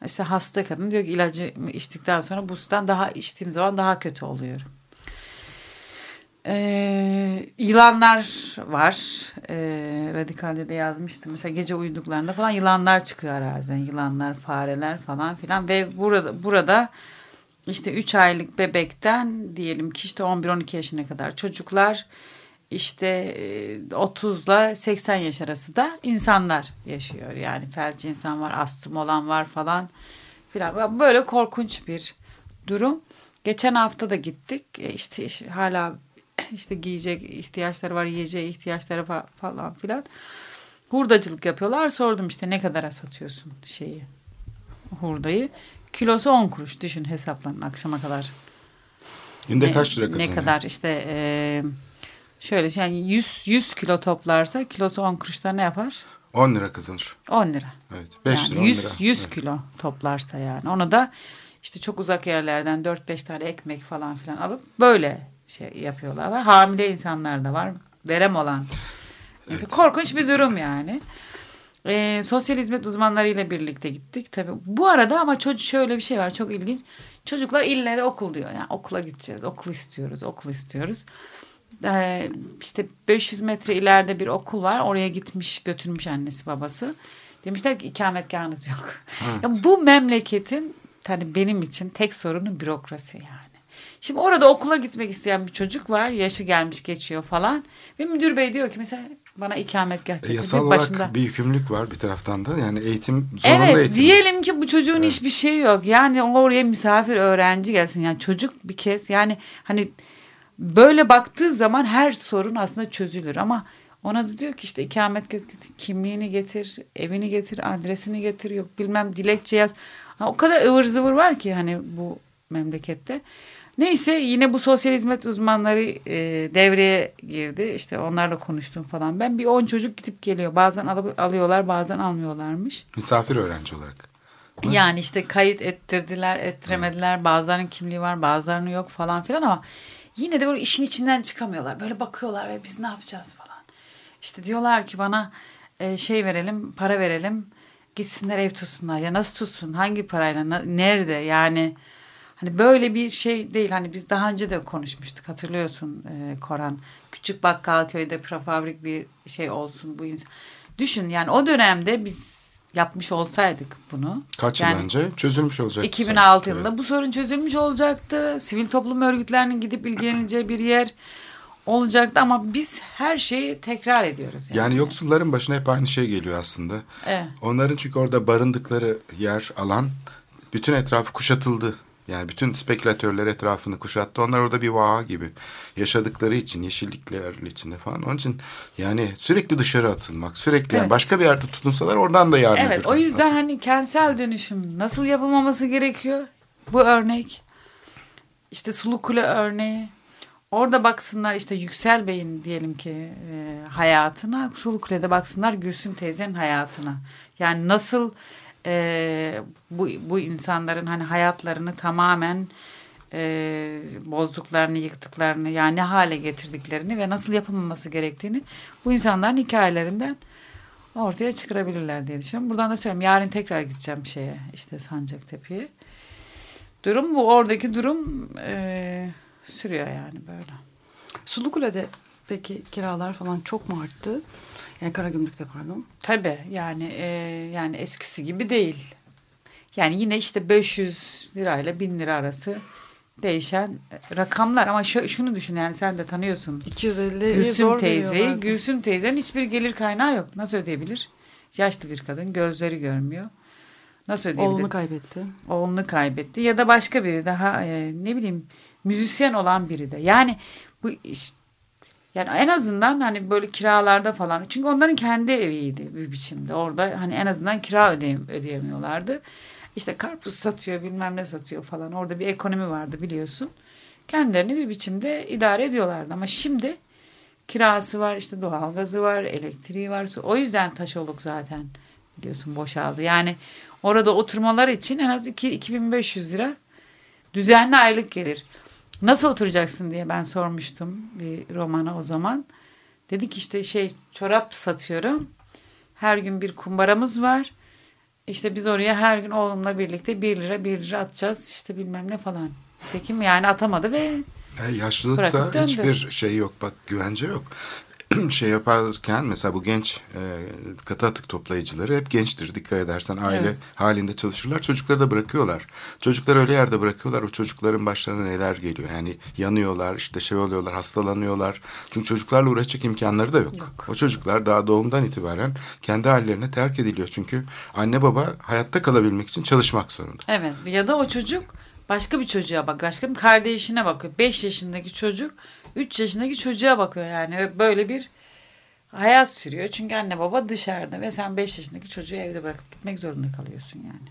işte hasta kadın diyor ki ilacı içtikten sonra bu sudan daha içtiğim zaman daha kötü oluyorum. Ee, yılanlar var. Ee, Radikal'de de yazmıştım. Mesela gece uyuduklarında falan yılanlar çıkıyor araziden. Yılanlar, fareler falan filan. Ve burada, burada işte 3 aylık bebekten diyelim ki işte 11-12 yaşına kadar çocuklar işte e, 30 ile 80 yaş arası da insanlar yaşıyor. Yani felç insan var, astım olan var falan filan. Böyle korkunç bir durum. Geçen hafta da gittik. E, işte işte hala işte giyecek ihtiyaçları var, yiyeceği ihtiyaçları fa- falan filan. Hurdacılık yapıyorlar. Sordum işte ne kadara satıyorsun şeyi hurdayı. Kilosu 10 kuruş. Düşün hesaplan akşama kadar. Günde Ne- kaç lira kazanıyor? Ne kadar işte e, şöyle yani 100, 100 kilo toplarsa kilosu 10 kuruşta ne yapar? 10 lira kazanır. 10 lira. Evet. 5 yani lira 10 100, lira. 100 Evet. kilo toplarsa yani. Onu da işte çok uzak yerlerden 4-5 tane ekmek falan filan alıp böyle şey yapıyorlar. Var. Hamile insanlar da var. Verem olan. Mesela Korkunç bir durum yani. Ee, sosyal hizmet uzmanlarıyla birlikte gittik. Tabii bu arada ama çocuk şöyle bir şey var çok ilginç. Çocuklar ille de okul diyor. Yani okula gideceğiz, okul istiyoruz, okul istiyoruz. Ee, işte 500 metre ileride bir okul var. Oraya gitmiş, götürmüş annesi babası. Demişler ki ikametgahınız yok. Ya bu memleketin hani benim için tek sorunu bürokrasi yani. Şimdi orada okula gitmek isteyen bir çocuk var. Yaşı gelmiş geçiyor falan. Ve müdür bey diyor ki mesela bana ikametgah E, getir. yasal olarak bir yükümlülük var bir taraftan da. Yani eğitim zorunlu Evet eğitim. diyelim ki bu çocuğun hiçbir şeyi yok. Yani oraya misafir öğrenci gelsin. Yani çocuk bir kez yani hani böyle baktığı zaman her sorun aslında çözülür ama ona da diyor ki işte ikamet getir, kimliğini getir, evini getir, adresini getir, yok bilmem dilekçe yaz. Ha, o kadar ıvır zıvır var ki hani bu memlekette. Neyse yine bu sosyal hizmet uzmanları e, devreye girdi. İşte onlarla konuştum falan. Ben bir 10 çocuk gidip geliyor. Bazen al- alıyorlar bazen almıyorlarmış. Misafir öğrenci olarak. Yani işte kayıt ettirdiler, ettiremediler. Bazılarının kimliği var, bazılarının yok falan filan ama yine de böyle işin içinden çıkamıyorlar. Böyle bakıyorlar ve biz ne yapacağız falan. İşte diyorlar ki bana e, şey verelim, para verelim. Gitsinler ev tutsunlar. Ya nasıl tutsun? Hangi parayla? nerede? Yani hani böyle bir şey değil. Hani biz daha önce de konuşmuştuk. Hatırlıyorsun e, Koran. Küçük bakkal köyde prefabrik bir şey olsun bu insan. Düşün yani o dönemde biz yapmış olsaydık bunu. Kaç yani, yıl önce çözülmüş olacak. 2006 Evet. yılında bu sorun çözülmüş olacaktı. Sivil toplum örgütlerinin gidip ilgileneceği bir yer olacaktı ama biz her şeyi tekrar ediyoruz. Yani, Yani yoksulların başına hep aynı şey geliyor aslında. Evet. Onların çünkü orada barındıkları yer, alan bütün etrafı kuşatıldı. Yani bütün spekülatörler etrafını kuşattı. Onlar orada bir vaha gibi yaşadıkları için, yeşillikler içinde falan. Onun için yani sürekli dışarı atılmak, sürekli yani Evet. başka bir yerde tutunsalar oradan da yarın Evet o yüzden atılır. hani kentsel dönüşüm nasıl yapılmaması gerekiyor? Bu örnek işte Sulu Kule örneği orada baksınlar işte Yüksel Bey'in diyelim ki e, hayatına Sulu Kule'de baksınlar Gülsüm teyzenin hayatına. Yani nasıl e, bu, bu insanların hani hayatlarını tamamen e, bozduklarını, yıktıklarını yani ne hale getirdiklerini ve nasıl yapılmaması gerektiğini bu insanların hikayelerinden ortaya çıkarabilirler diye düşünüyorum. Buradan da söyleyeyim yarın tekrar gideceğim şeye işte Sancaktepe'ye. Durum bu oradaki durum e, sürüyor yani böyle. Sulukule'de peki kiralar falan çok mu arttı? Yani Karagümrük'te pardon. Tabii yani e, yani eskisi gibi değil. Yani yine işte 500 lirayla 1000 lira arası değişen rakamlar ama şu, şunu düşün yani sen de tanıyorsun. 250 Gülsüm teyzeyi. Gülsüm teyzenin hiçbir gelir kaynağı yok. Nasıl ödeyebilir? Yaşlı bir kadın, gözleri görmüyor. Nasıl ödeyebilir? Oğlunu kaybetti. oğlunu kaybetti ya da başka biri daha e, ne bileyim müzisyen olan biri de. Yani bu iş yani en azından hani böyle kiralarda falan çünkü onların kendi eviydi bir biçimde. Orada hani en azından kira ödeyem, ödeyemiyorlardı. İşte karpuz satıyor bilmem ne satıyor falan. Orada bir ekonomi vardı biliyorsun. Kendilerini bir biçimde idare ediyorlardı ama şimdi kirası var işte doğalgazı var elektriği var. O yüzden Taşoluk zaten biliyorsun boşaldı. Yani orada oturmalar için en az 2 2500 lira düzenli aylık gelir. Nasıl oturacaksın diye ben sormuştum bir romana o zaman. Dedi ki işte şey çorap satıyorum. Her gün bir kumbaramız var. İşte biz oraya her gün oğlumla birlikte 1 lira 1 lira atacağız işte bilmem ne falan. Tekim yani atamadı ve E, yaşlılıkta hiçbir şey yok bak güvence yok. şey yaparken mesela bu genç e, katı atık toplayıcıları hep gençtir dikkat edersen aile Evet. halinde çalışırlar çocukları da bırakıyorlar. Çocukları öyle yerde bırakıyorlar o çocukların başlarına neler geliyor yani yanıyorlar işte şey oluyorlar hastalanıyorlar. Çünkü çocuklarla uğraşacak imkanları da yok. O çocuklar daha doğumdan itibaren kendi hallerine terk ediliyor çünkü anne baba hayatta kalabilmek için çalışmak zorunda. evet ya da o çocuk başka bir çocuğa bak. Başka bir kardeşine bakıyor. 5 yaşındaki çocuk 3 yaşındaki çocuğa bakıyor yani. Böyle bir hayat sürüyor. Çünkü anne baba dışarıda ve sen 5 yaşındaki çocuğu evde bırakıp gitmek zorunda kalıyorsun yani.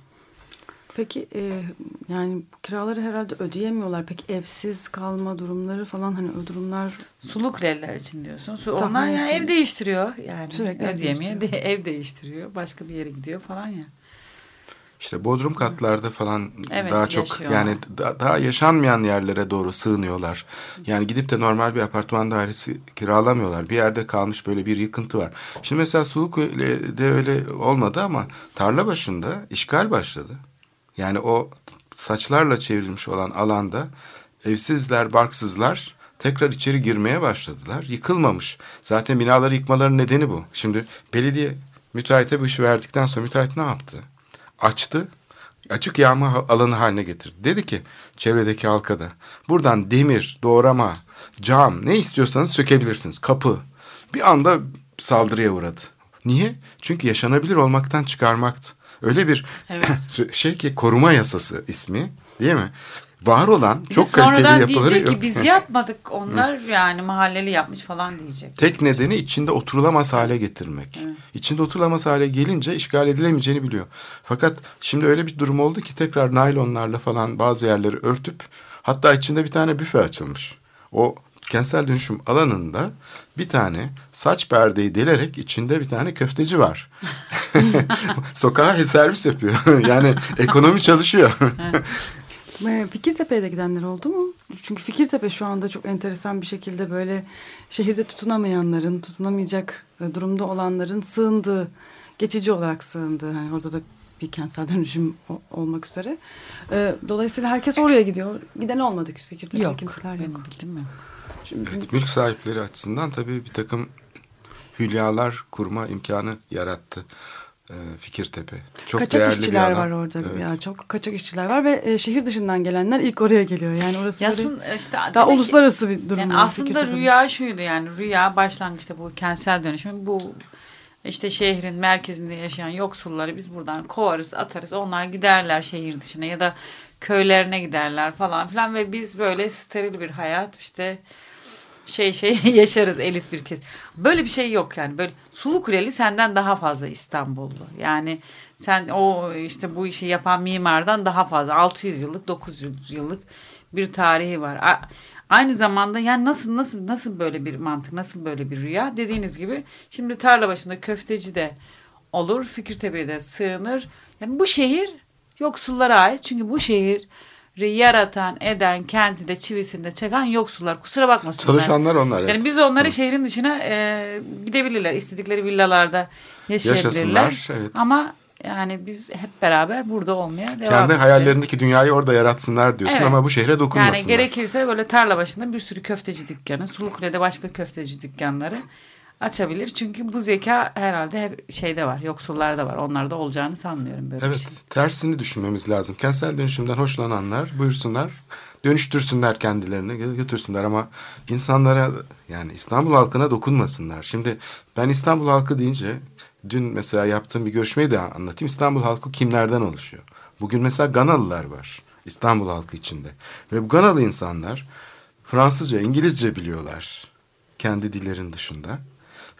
Peki e, yani kiraları herhalde ödeyemiyorlar. Peki evsiz kalma durumları falan hani o durumlar Suluk reller için diyorsun. Su, onlar yani ev değiştiriyor yani. Sürekli ev Ödeyemeye de, ev değiştiriyor. Başka bir yere gidiyor falan ya. İşte Bodrum katlarda falan Evet, daha çok yaşıyorlar. yani da- daha yaşanmayan yerlere doğru sığınıyorlar. Yani gidip de normal bir apartman dairesi kiralamıyorlar. Bir yerde kalmış böyle bir yıkıntı var. Şimdi mesela Suluköy'de öyle olmadı ama tarla başında işgal başladı. Yani o saçlarla çevrilmiş olan alanda evsizler, barksızlar tekrar içeri girmeye başladılar. Yıkılmamış. Zaten binaları yıkmaların nedeni bu. Şimdi belediye müteahhite bu işi verdikten sonra müteahhit ne yaptı? Açtı. Açık yağma alanı haline getirdi. Dedi ki çevredeki halkada buradan demir, doğrama, cam ne istiyorsanız sökebilirsiniz. Kapı. Bir anda saldırıya uğradı. Niye? Çünkü yaşanabilir olmaktan çıkarmaktı. Öyle bir Evet. şey ki koruma yasası ismi değil mi? Var olan Bir çok kaliteli yapıları diyecek yok. ki biz yapmadık. Onlar yani mahalleli yapmış falan diyecek. Tek nedeni içinde oturulamaz hale getirmek. Evet. İçinde oturulamaz hale gelince işgal edilemeyeceğini biliyor. Fakat şimdi öyle bir durum oldu ki tekrar naylonlarla falan bazı yerleri örtüp hatta içinde bir tane büfe açılmış. O kentsel dönüşüm alanında bir tane saç perdeyi delerek içinde bir tane köfteci var. Sokağa servis yapıyor. yani ekonomi çalışıyor. E, Fikirtepe'ye de gidenler oldu mu? Çünkü Fikirtepe şu anda çok enteresan bir şekilde böyle şehirde tutunamayanların, tutunamayacak e, durumda olanların sığındığı, geçici olarak sığındığı. Hani orada da bir kentsel dönüşüm olmak üzere. E, Dolayısıyla herkes oraya gidiyor. Giden olmadı Fikirtepe'de Yok. kimseler yok. Benim bilgim yok. Çünkü Evet, mülk sahipleri açısından tabii bir takım hülyalar kurma imkanı yarattı Fikirtepe. Çok kaçak değerli bir işçiler alan. var orada. Evet. Ya çok kaçak işçiler var ve e, şehir dışından gelenler ilk oraya geliyor. Yani orası böyle Yasın işte daha demek ki- uluslararası bir durum. Yani var aslında rüya şuydu yani rüya başlangıçta bu kentsel dönüşüm bu işte şehrin merkezinde yaşayan yoksulları biz buradan kovarız atarız onlar giderler şehir dışına ya da köylerine giderler falan filan ve biz böyle steril bir hayat işte şey şey yaşarız elit bir kez. Böyle bir şey yok yani. Böyle Sulu Kuleli senden daha fazla İstanbullu. Yani sen o işte bu işi yapan mimardan daha fazla 600 yıllık 900 yıllık bir tarihi var. Aynı zamanda yani nasıl nasıl nasıl böyle bir mantık, nasıl böyle bir rüya? Dediğiniz gibi şimdi tarla başında köfteci de olur, Fikirtepe'de sığınır. Yani bu şehir yoksullara ait. Çünkü bu şehir yaratan, eden, kenti de çivisinde çeken yoksullar. Kusura bakmasınlar. Çalışanlar onlar. evet. Yani biz onları şehrin dışına e, gidebilirler. İstedikleri villalarda yaşayabilirler. Yaşasınlar, evet. Ama yani biz hep beraber burada olmaya devam Kendi edeceğiz. hayallerindeki dünyayı orada yaratsınlar diyorsun Evet. ama bu şehre dokunmasınlar. Yani gerekirse böyle tarla başında bir sürü köfteci dükkanı, Sulukule'de başka köfteci dükkanları açabilir. Çünkü bu zeka herhalde hep şeyde var, yoksullarda var. Onlarda olacağını sanmıyorum böyle bir Evet, şey. tersini düşünmemiz lazım. Kentsel dönüşümden hoşlananlar buyursunlar, dönüştürsünler kendilerini, götürsünler ama insanlara yani İstanbul halkına dokunmasınlar. Şimdi ben İstanbul halkı deyince dün mesela yaptığım bir görüşmeyi de anlatayım. İstanbul halkı kimlerden oluşuyor? Bugün mesela Ganalılar var İstanbul halkı içinde. Ve bu Ganalı insanlar Fransızca, İngilizce biliyorlar kendi dillerin dışında.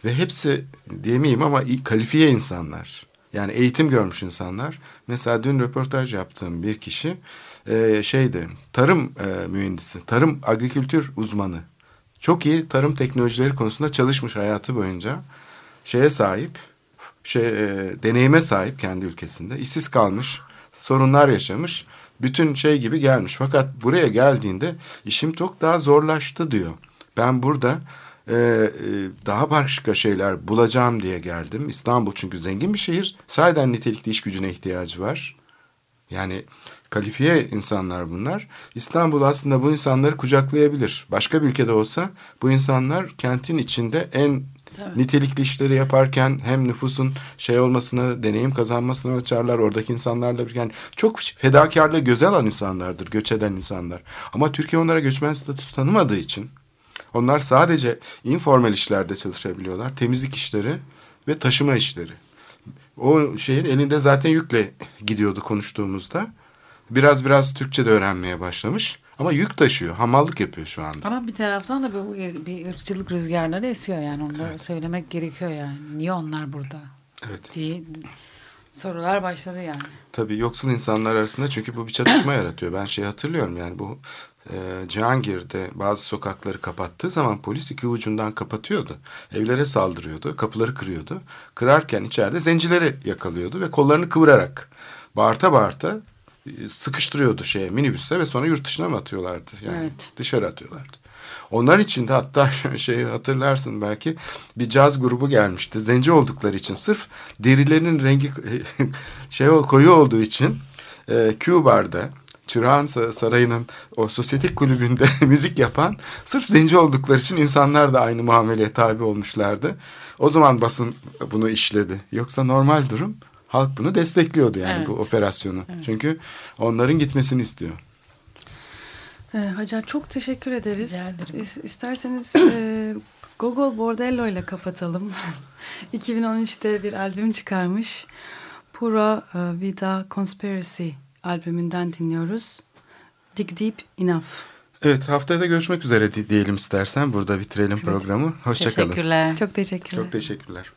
Ve hepsi diyemeyeyim ama kalifiye insanlar. Yani eğitim görmüş insanlar. Mesela dün röportaj yaptığım bir kişi e, şeydi tarım e, mühendisi, tarım agrikültür uzmanı. Çok iyi tarım teknolojileri konusunda çalışmış hayatı boyunca. Şeye sahip, şey e, deneyime sahip kendi ülkesinde. işsiz kalmış, sorunlar yaşamış. Bütün şey gibi gelmiş. Fakat buraya geldiğinde işim çok daha zorlaştı diyor. Ben burada e, e, daha başka şeyler bulacağım diye geldim. İstanbul çünkü zengin bir şehir. Sahiden nitelikli iş gücüne ihtiyacı var. Yani kalifiye insanlar bunlar. İstanbul aslında bu insanları kucaklayabilir. Başka bir ülkede olsa bu insanlar kentin içinde en Tabii. nitelikli işleri yaparken hem nüfusun şey olmasını, deneyim kazanmasını açarlar. Oradaki insanlarla bir yani çok fedakarlığı göze alan insanlardır, göç eden insanlar. Ama Türkiye onlara göçmen statüsü tanımadığı için onlar sadece informal işlerde çalışabiliyorlar. Temizlik işleri ve taşıma işleri. O şeyin elinde zaten yükle gidiyordu konuştuğumuzda. Biraz biraz Türkçe de öğrenmeye başlamış. Ama yük taşıyor. Hamallık yapıyor şu anda. Ama bir taraftan da bu bir ırkçılık rüzgarları esiyor yani onu da söylemek gerekiyor yani. Niye onlar burada Evet. diye sorular başladı yani. Tabii yoksul insanlar arasında çünkü bu bir çatışma yaratıyor. Ben şey hatırlıyorum yani bu e, Cihangir'de bazı sokakları kapattığı zaman polis iki ucundan kapatıyordu. Evlere saldırıyordu, kapıları kırıyordu. Kırarken içeride zencileri yakalıyordu ve kollarını kıvırarak bağırta bağırta e, sıkıştırıyordu şeye minibüse ve sonra yurt dışına mı atıyorlardı? Yani Evet. dışarı atıyorlardı. Onlar için de hatta şey hatırlarsın belki bir caz grubu gelmişti. Zenci oldukları için sırf derilerinin rengi şey koyu olduğu için e, Q Bar'da Çırağan Sa- Sarayı'nın o sosyetik kulübünde müzik yapan sırf zenci oldukları için insanlar da aynı muameleye tabi olmuşlardı. O zaman basın bunu işledi. Yoksa normal durum halk bunu destekliyordu yani Evet. bu operasyonu. Çünkü onların gitmesini istiyor. Ee, Hacer çok teşekkür ederiz. İsterseniz e, Gogol Bordello ile kapatalım. 2013'te bir albüm çıkarmış. Pura e, Vida Conspiracy albümünden dinliyoruz. Dig Deep Enough. Evet haftaya da görüşmek üzere di- diyelim istersen. Burada bitirelim programı. Hoşçakalın. Teşekkürler. Çok teşekkürler. Çok teşekkürler.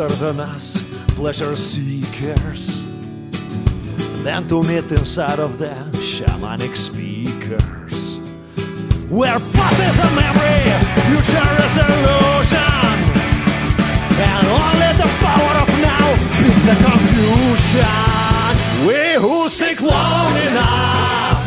Better than us, pleasure seekers, than to meet inside of the shamanic speakers? Where past is a memory, future is illusion, and only the power of now is the confusion. We who seek long enough,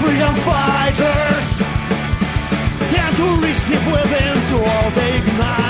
freedom fighters? Than to reach deep within to all the igniters.